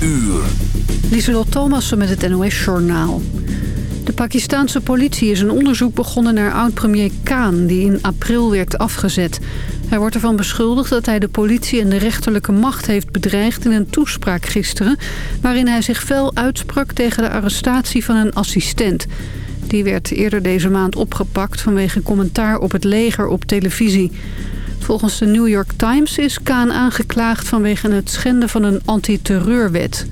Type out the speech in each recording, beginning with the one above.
uur. Lieselot Thomassen met het NOS-journaal. De Pakistanse politie is een onderzoek begonnen naar oud-premier Khan... die in april werd afgezet. Hij wordt ervan beschuldigd dat hij de politie en de rechterlijke macht heeft bedreigd... in een toespraak gisteren... waarin hij zich fel uitsprak tegen de arrestatie van een assistent. Die werd eerder deze maand opgepakt vanwege commentaar op het leger op televisie. Volgens de New York Times is Khan aangeklaagd vanwege het schenden van een antiterreurwet.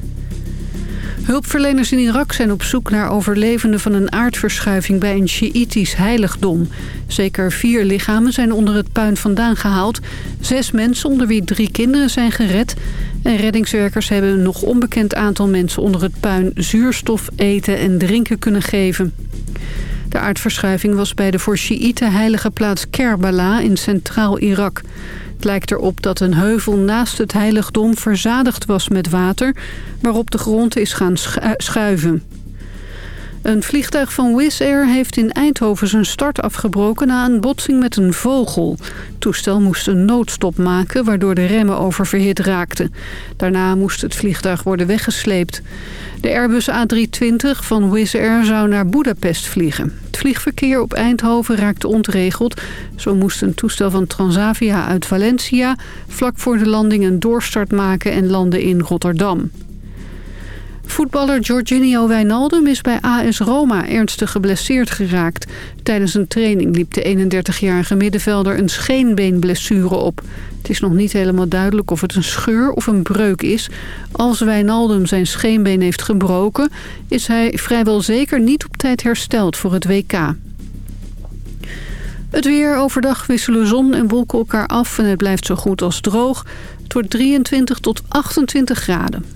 Hulpverleners in Irak zijn op zoek naar overlevenden van een aardverschuiving bij een Sjiïtisch heiligdom. Zeker vier lichamen zijn onder het puin vandaan gehaald. Zes mensen, onder wie drie kinderen, zijn gered. En reddingswerkers hebben een nog onbekend aantal mensen onder het puin zuurstof, eten en drinken kunnen geven. De aardverschuiving was bij de voor Sjiïten heilige plaats Kerbala in centraal Irak. Het lijkt erop dat een heuvel naast het heiligdom verzadigd was met water... waarop de grond is gaan schuiven. Een vliegtuig van Wizz Air heeft in Eindhoven zijn start afgebroken na een botsing met een vogel. Het toestel moest een noodstop maken waardoor de remmen oververhit raakten. Daarna moest het vliegtuig worden weggesleept. De Airbus A320 van Wizz Air zou naar Budapest vliegen. Het vliegverkeer op Eindhoven raakte ontregeld. Zo moest een toestel van Transavia uit Valencia... vlak voor de landing een doorstart maken en landen in Rotterdam. Voetballer Jorginho Wijnaldum is bij AS Roma ernstig geblesseerd geraakt. Tijdens een training liep de 31-jarige middenvelder een scheenbeenblessure op. Het is nog niet helemaal duidelijk of het een scheur of een breuk is. Als Wijnaldum zijn scheenbeen heeft gebroken... is hij vrijwel zeker niet op tijd hersteld voor het WK. Het weer overdag wisselen zon en wolken elkaar af en het blijft zo goed als droog. Het wordt 23 tot 28 graden.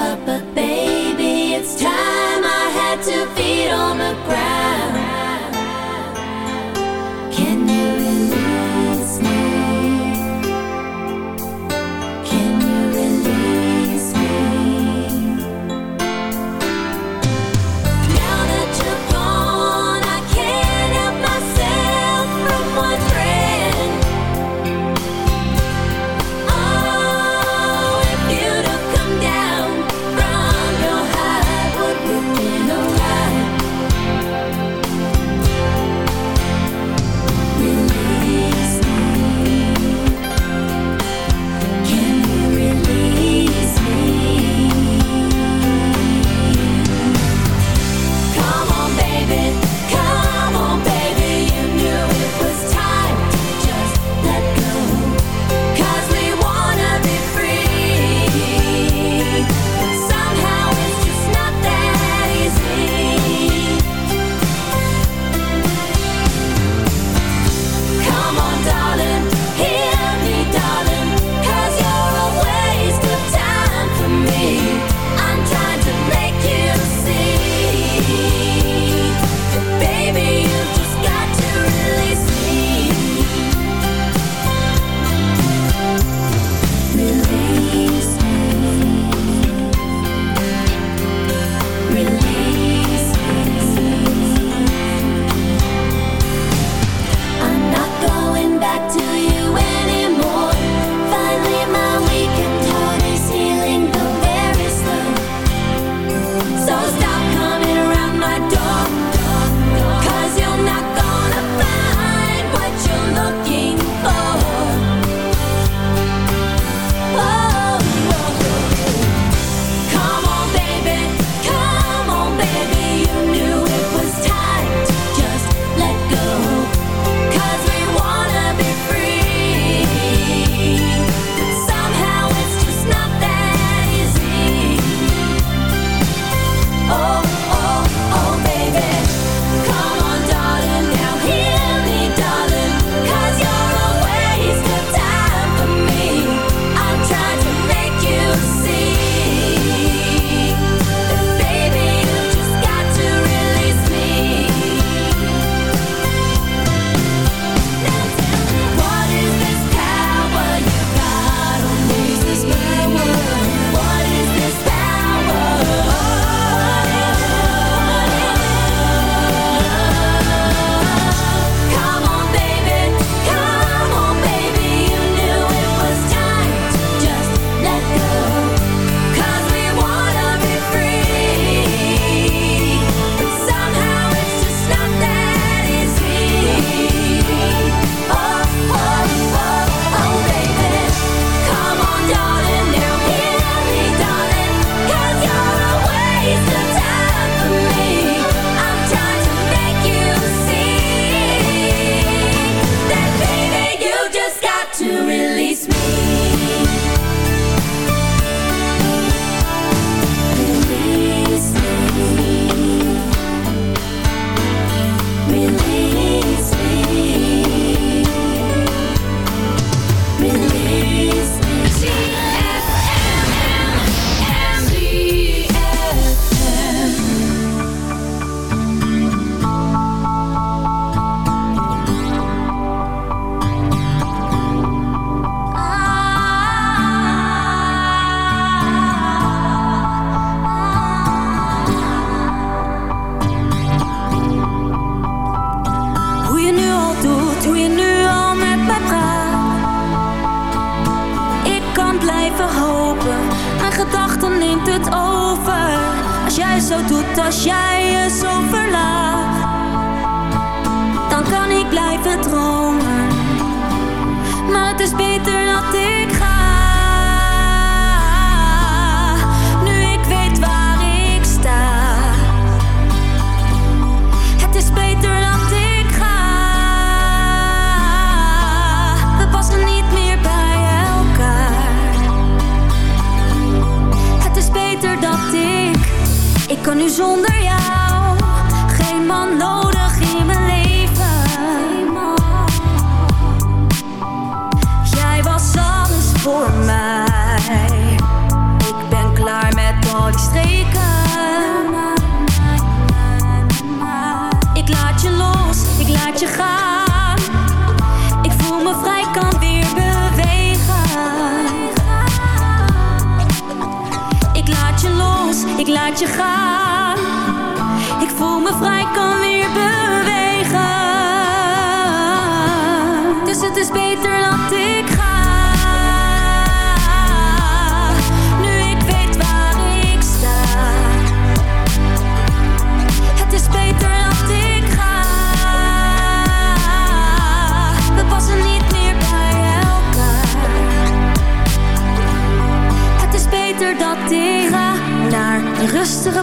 papa, baby, it's time I had to feed on the ground.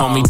Call.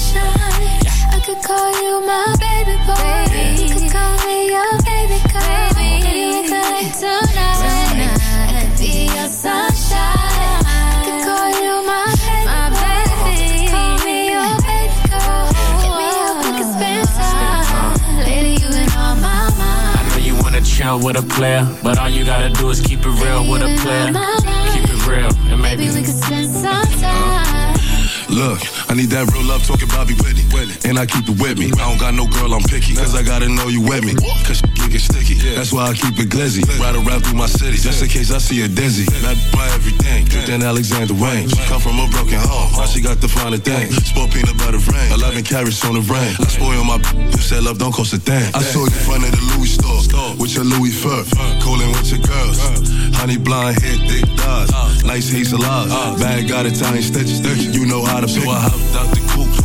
I could call you my baby boy. You could call me your baby girl. Baby, we could tonight. I could be your sunshine. I could call you my baby. Call me your baby girl. Hit me up, we could spend time. Lady, you been on my mind. I know you wanna chill with a player, but all you gotta do is keep it real with a player. Keep it real, and maybe, maybe we could spend some time. Look, I need that real love talking Bobby Whitney. And I keep it with me. I don't got no girl, I'm picky. Cause I gotta know you with me. Cause she get sticky. That's why I keep it glizzy. Ride around through my city. Just in case I see a dizzy. Not buy everything. Good than Alexander Wang. Come from a broken home. Now she got the finer thing. Sport peanut butter rain. 11 carats on the rain. I spoil my You said love don't cost a thing. I saw you in front of the Louis store. With your Louis fur. Calling with your girls. Honey blonde hair, thick thighs. Nice hazel eyes. Bad got Italian stitches. You know how so I hopped out the coupe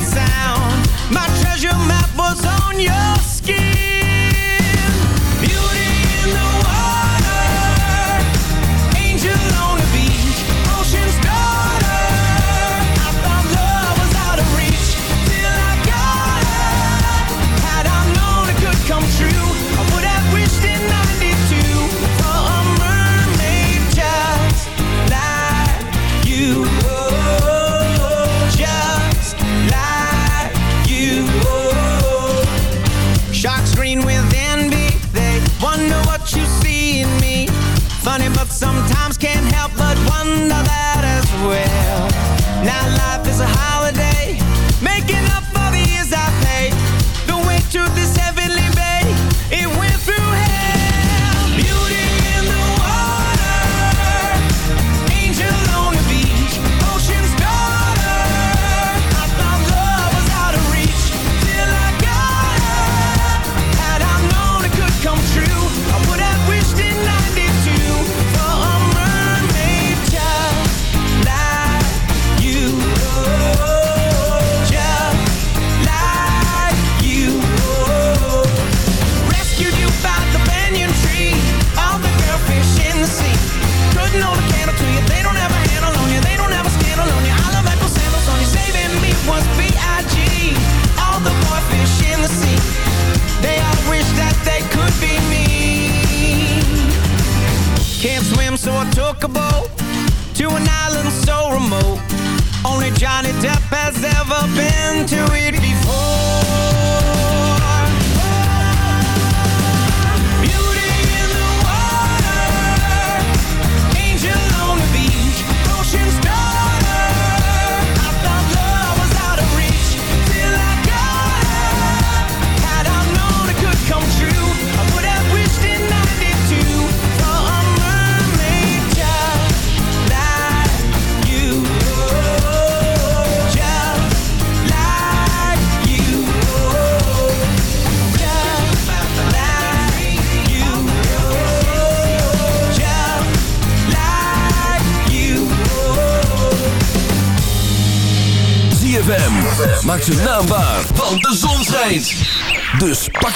sound. My treasure map was on your skin. sometimes can't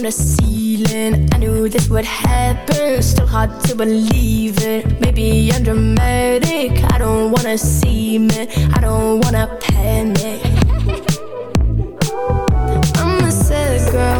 from the ceiling. I knew this would happen. Still hard to believe it. Maybe I'm dramatic. I don't wanna see me I don't wanna panic. I'm a sad girl.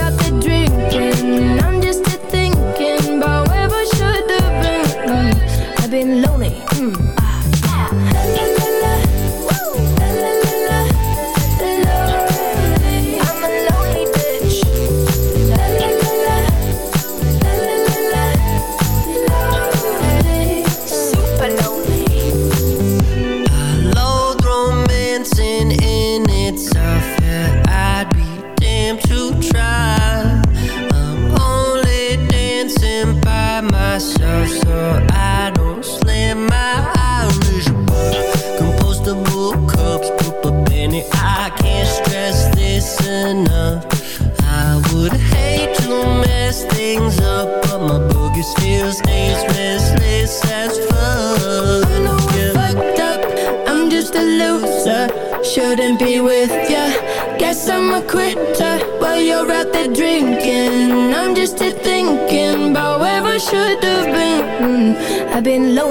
about the drinking. I've been low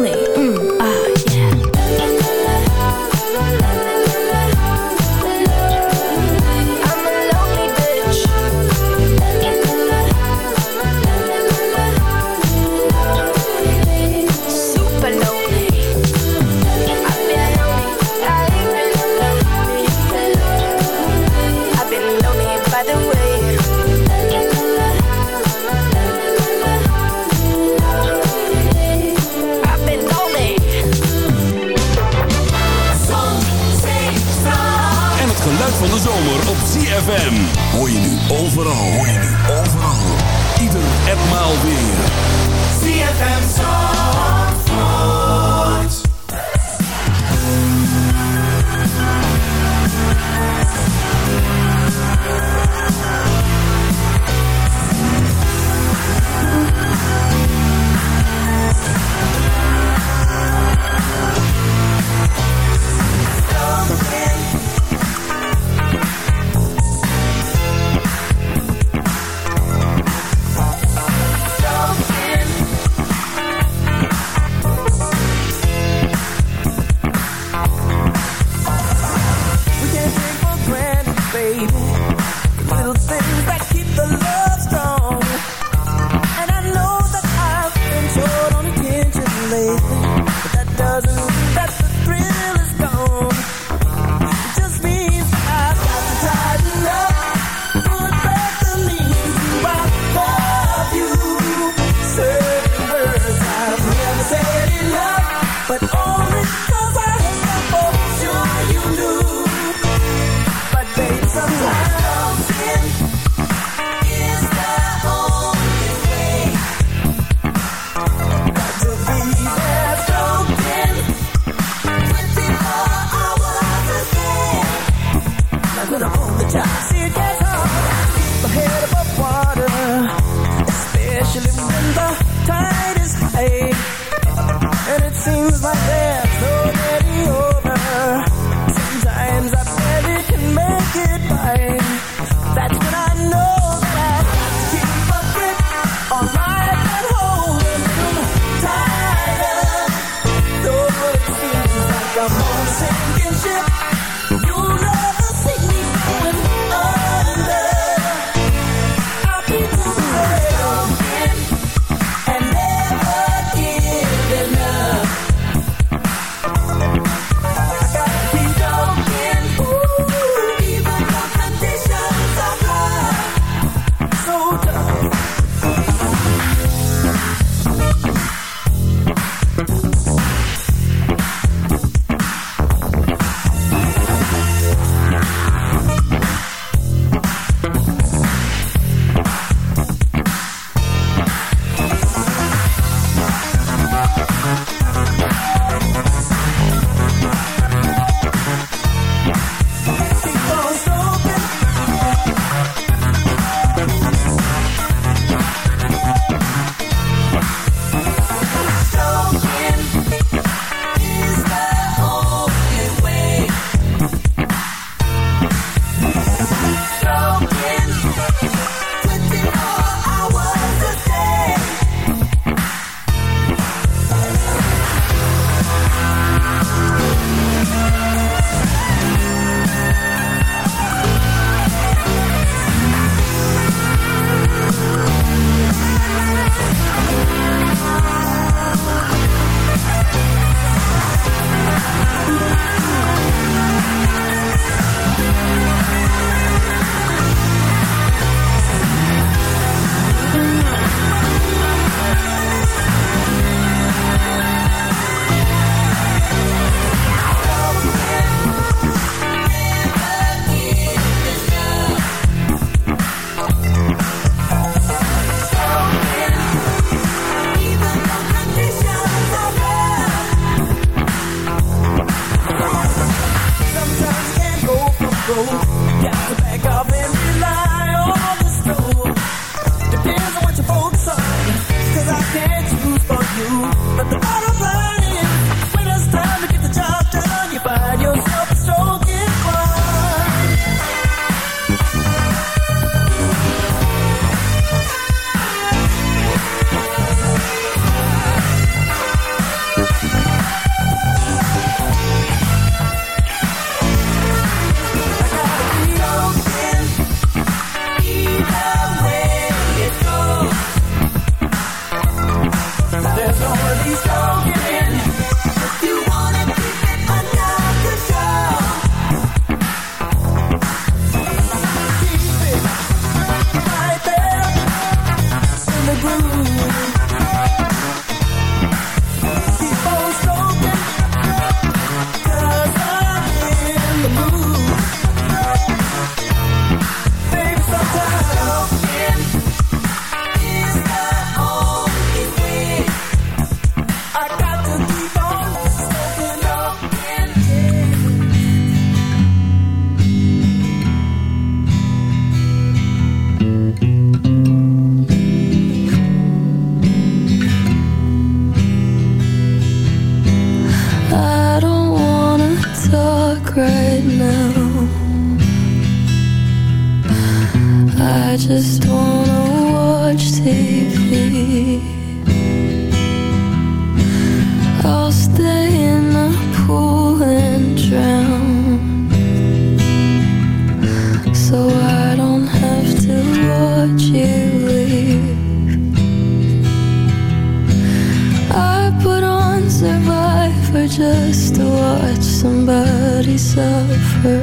just to watch somebody suffer.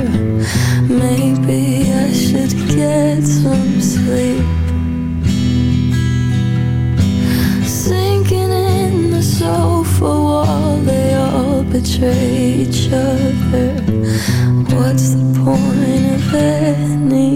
Maybe I should get some sleep. Sinking in the sofa while they all betray each other. What's the point of any?